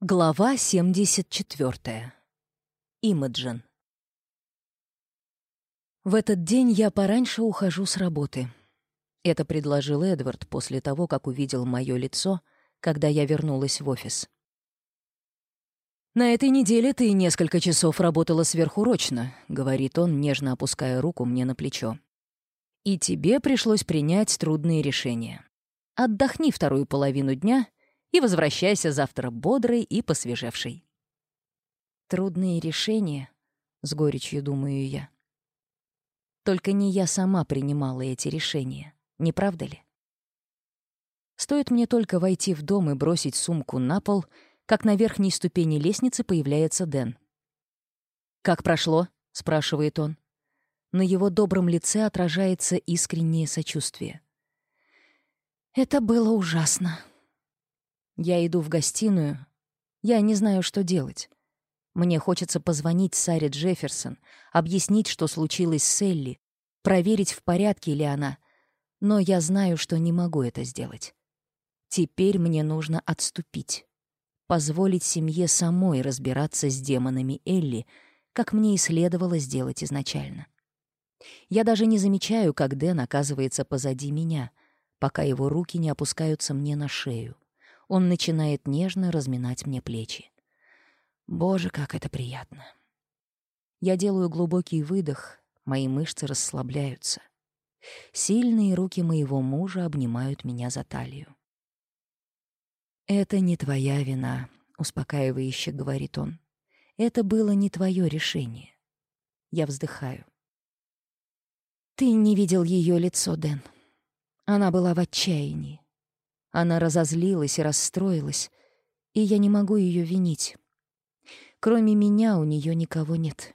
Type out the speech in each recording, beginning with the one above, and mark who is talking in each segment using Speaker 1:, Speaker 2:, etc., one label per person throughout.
Speaker 1: Глава 74. Имаджин. В этот день я пораньше ухожу с работы. Это предложил Эдвард после того, как увидел мое лицо, когда я вернулась в офис. «На этой неделе ты несколько часов работала сверхурочно», — говорит он, нежно опуская руку мне на плечо. «И тебе пришлось принять трудные решения. Отдохни вторую половину дня — и возвращайся завтра бодрый и посвежевший. Трудные решения, с горечью думаю я. Только не я сама принимала эти решения, не правда ли? Стоит мне только войти в дом и бросить сумку на пол, как на верхней ступени лестницы появляется Дэн. «Как прошло?» — спрашивает он. На его добром лице отражается искреннее сочувствие. «Это было ужасно», я иду в гостиную. Я не знаю, что делать. Мне хочется позвонить Саре Джефферсон, объяснить, что случилось с Элли, проверить, в порядке ли она. Но я знаю, что не могу это сделать. Теперь мне нужно отступить. Позволить семье самой разбираться с демонами Элли, как мне и следовало сделать изначально. Я даже не замечаю, как Дэн оказывается позади меня, пока его руки не опускаются мне на шею — он начинает нежно разминать мне плечи. Боже, как это приятно. Я делаю глубокий выдох, мои мышцы расслабляются. Сильные руки моего мужа обнимают меня за талию. «Это не твоя вина», — успокаивающе говорит он. «Это было не твое решение». Я вздыхаю. «Ты не видел ее лицо, Дэн. Она была в отчаянии. Она разозлилась и расстроилась, и я не могу ее винить. Кроме меня у нее никого нет.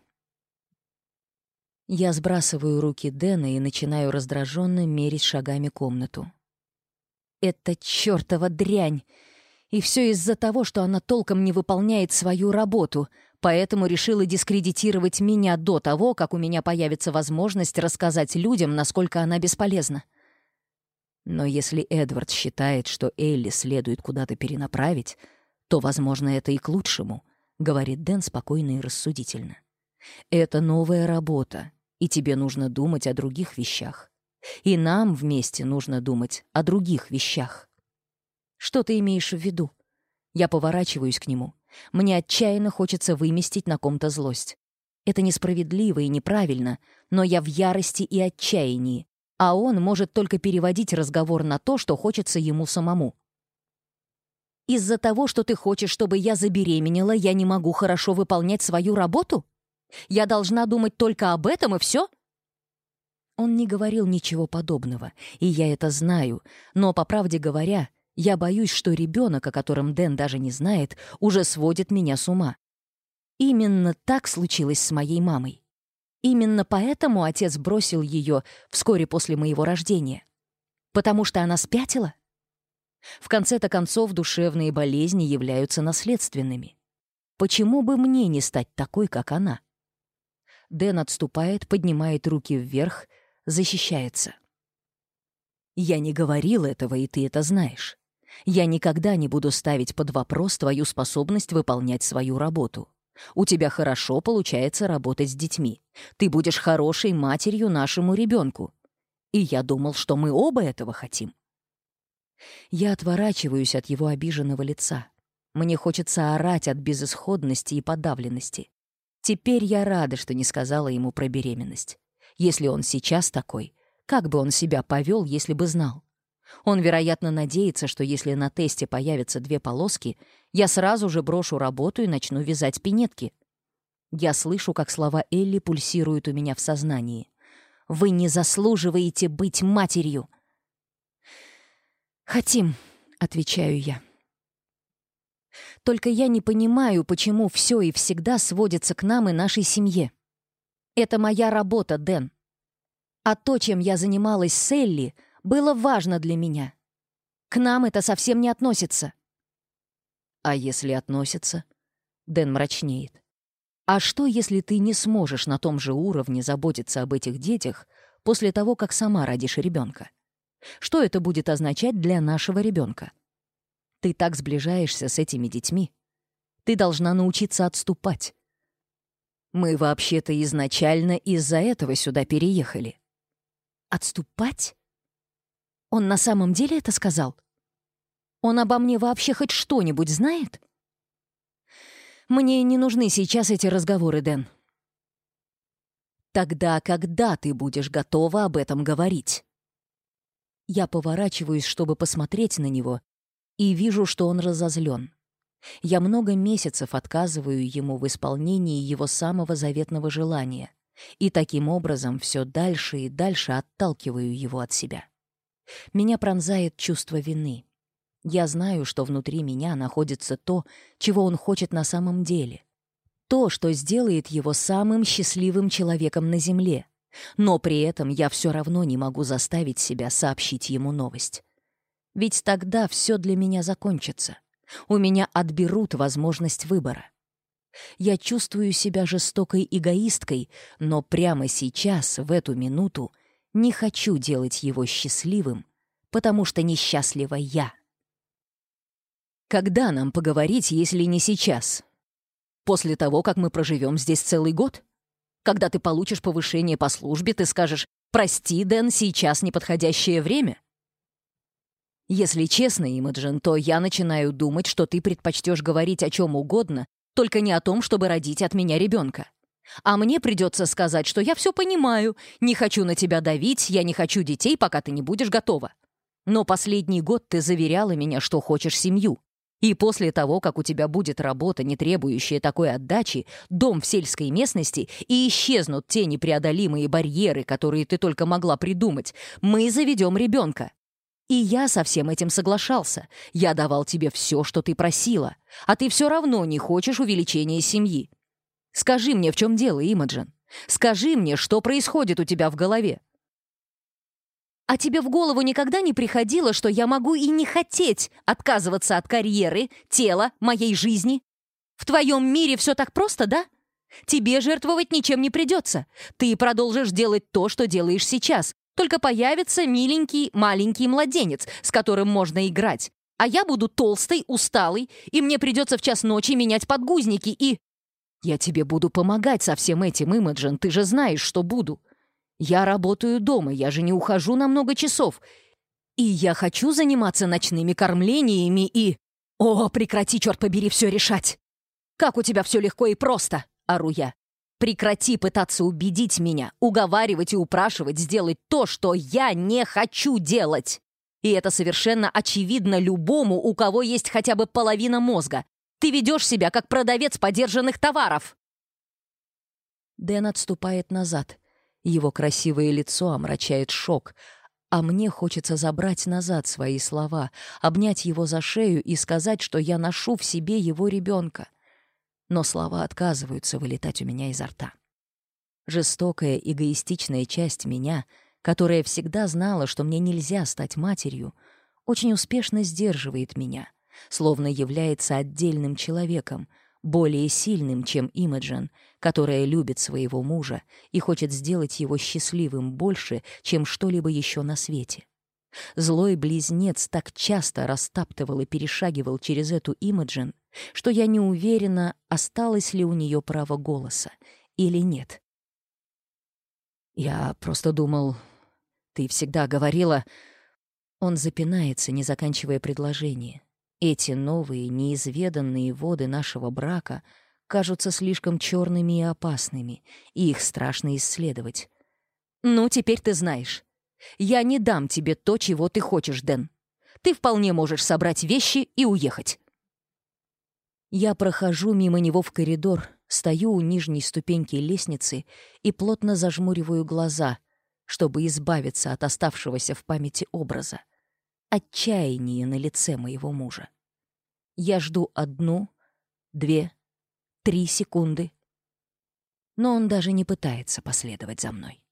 Speaker 1: Я сбрасываю руки Дэна и начинаю раздраженно мерить шагами комнату. «Это чертова дрянь! И все из-за того, что она толком не выполняет свою работу, поэтому решила дискредитировать меня до того, как у меня появится возможность рассказать людям, насколько она бесполезна. Но если Эдвард считает, что Элли следует куда-то перенаправить, то, возможно, это и к лучшему, — говорит Дэн спокойно и рассудительно. Это новая работа, и тебе нужно думать о других вещах. И нам вместе нужно думать о других вещах. Что ты имеешь в виду? Я поворачиваюсь к нему. Мне отчаянно хочется выместить на ком-то злость. Это несправедливо и неправильно, но я в ярости и отчаянии, а он может только переводить разговор на то, что хочется ему самому. «Из-за того, что ты хочешь, чтобы я забеременела, я не могу хорошо выполнять свою работу? Я должна думать только об этом и все?» Он не говорил ничего подобного, и я это знаю, но, по правде говоря, я боюсь, что ребенок, о котором Дэн даже не знает, уже сводит меня с ума. Именно так случилось с моей мамой. Именно поэтому отец бросил ее вскоре после моего рождения. Потому что она спятила? В конце-то концов, душевные болезни являются наследственными. Почему бы мне не стать такой, как она? Дэн отступает, поднимает руки вверх, защищается. «Я не говорил этого, и ты это знаешь. Я никогда не буду ставить под вопрос твою способность выполнять свою работу. У тебя хорошо получается работать с детьми. Ты будешь хорошей матерью нашему ребенку. И я думал, что мы оба этого хотим. Я отворачиваюсь от его обиженного лица. Мне хочется орать от безысходности и подавленности. Теперь я рада, что не сказала ему про беременность. Если он сейчас такой, как бы он себя повел, если бы знал? Он, вероятно, надеется, что если на тесте появятся две полоски, я сразу же брошу работу и начну вязать пинетки. Я слышу, как слова Элли пульсируют у меня в сознании. «Вы не заслуживаете быть матерью!» «Хотим», — отвечаю я. «Только я не понимаю, почему все и всегда сводится к нам и нашей семье. Это моя работа, Дэн. А то, чем я занималась с Элли — было важно для меня. К нам это совсем не относится». «А если относится?» Дэн мрачнеет. «А что, если ты не сможешь на том же уровне заботиться об этих детях после того, как сама родишь ребенка? Что это будет означать для нашего ребенка? Ты так сближаешься с этими детьми. Ты должна научиться отступать. Мы вообще-то изначально из-за этого сюда переехали». «Отступать?» Он на самом деле это сказал? Он обо мне вообще хоть что-нибудь знает? Мне не нужны сейчас эти разговоры, Дэн. Тогда когда ты будешь готова об этом говорить? Я поворачиваюсь, чтобы посмотреть на него, и вижу, что он разозлен. Я много месяцев отказываю ему в исполнении его самого заветного желания, и таким образом все дальше и дальше отталкиваю его от себя. Меня пронзает чувство вины. Я знаю, что внутри меня находится то, чего он хочет на самом деле. То, что сделает его самым счастливым человеком на Земле. Но при этом я все равно не могу заставить себя сообщить ему новость. Ведь тогда все для меня закончится. У меня отберут возможность выбора. Я чувствую себя жестокой эгоисткой, но прямо сейчас, в эту минуту, не хочу делать его счастливым, потому что несчастлива я. Когда нам поговорить, если не сейчас? После того, как мы проживем здесь целый год? Когда ты получишь повышение по службе, ты скажешь «Прости, Дэн, сейчас неподходящее время». Если честно, Имаджин, то я начинаю думать, что ты предпочтешь говорить о чем угодно, только не о том, чтобы родить от меня ребенка. А мне придется сказать, что я все понимаю, не хочу на тебя давить, я не хочу детей, пока ты не будешь готова. Но последний год ты заверяла меня, что хочешь семью. И после того, как у тебя будет работа, не требующая такой отдачи, дом в сельской местности, и исчезнут те непреодолимые барьеры, которые ты только могла придумать, мы заведем ребенка. И я со всем этим соглашался. Я давал тебе все, что ты просила. А ты все равно не хочешь увеличения семьи. Скажи мне, в чем дело, Имаджин? Скажи мне, что происходит у тебя в голове?» «А тебе в голову никогда не приходило, что я могу и не хотеть отказываться от карьеры, тела, моей жизни? В твоем мире все так просто, да? Тебе жертвовать ничем не придется. Ты продолжишь делать то, что делаешь сейчас, только появится миленький маленький младенец, с которым можно играть. А я буду толстый, усталый, и мне придется в час ночи менять подгузники и... Я тебе буду помогать со всем этим, Имаджин. Ты же знаешь, что буду. Я работаю дома, я же не ухожу на много часов. И я хочу заниматься ночными кормлениями и... О, прекрати, черт побери, все решать! Как у тебя все легко и просто, ору я. Прекрати пытаться убедить меня, уговаривать и упрашивать сделать то, что я не хочу делать. И это совершенно очевидно любому, у кого есть хотя бы половина мозга. Ты ведешь себя, как продавец подержанных товаров!» Дэн отступает назад. Его красивое лицо омрачает шок. А мне хочется забрать назад свои слова, обнять его за шею и сказать, что я ношу в себе его ребенка. Но слова отказываются вылетать у меня изо рта. Жестокая, эгоистичная часть меня, которая всегда знала, что мне нельзя стать матерью, очень успешно сдерживает меня, словно является отдельным человеком, более сильным, чем Имаджин, которая любит своего мужа и хочет сделать его счастливым больше, чем что-либо еще на свете. Злой близнец так часто растаптывал и перешагивал через эту Имаджин, что я не уверена, осталось ли у нее право голоса или нет. «Я просто думал, ты всегда говорила...» Он запинается, не заканчивая предложение. Эти новые, неизведанные воды нашего брака кажутся слишком черными и опасными, и их страшно исследовать. «Ну, теперь ты знаешь. Я не дам тебе то, чего ты хочешь, Дэн. Ты вполне можешь собрать вещи и уехать». Я прохожу мимо него в коридор, стою у нижней ступеньки лестницы и плотно зажмуриваю глаза, чтобы избавиться от оставшегося в памяти образа. Отчаяние на лице моего мужа. Я жду одну, две, три секунды. Но он даже не пытается последовать за мной.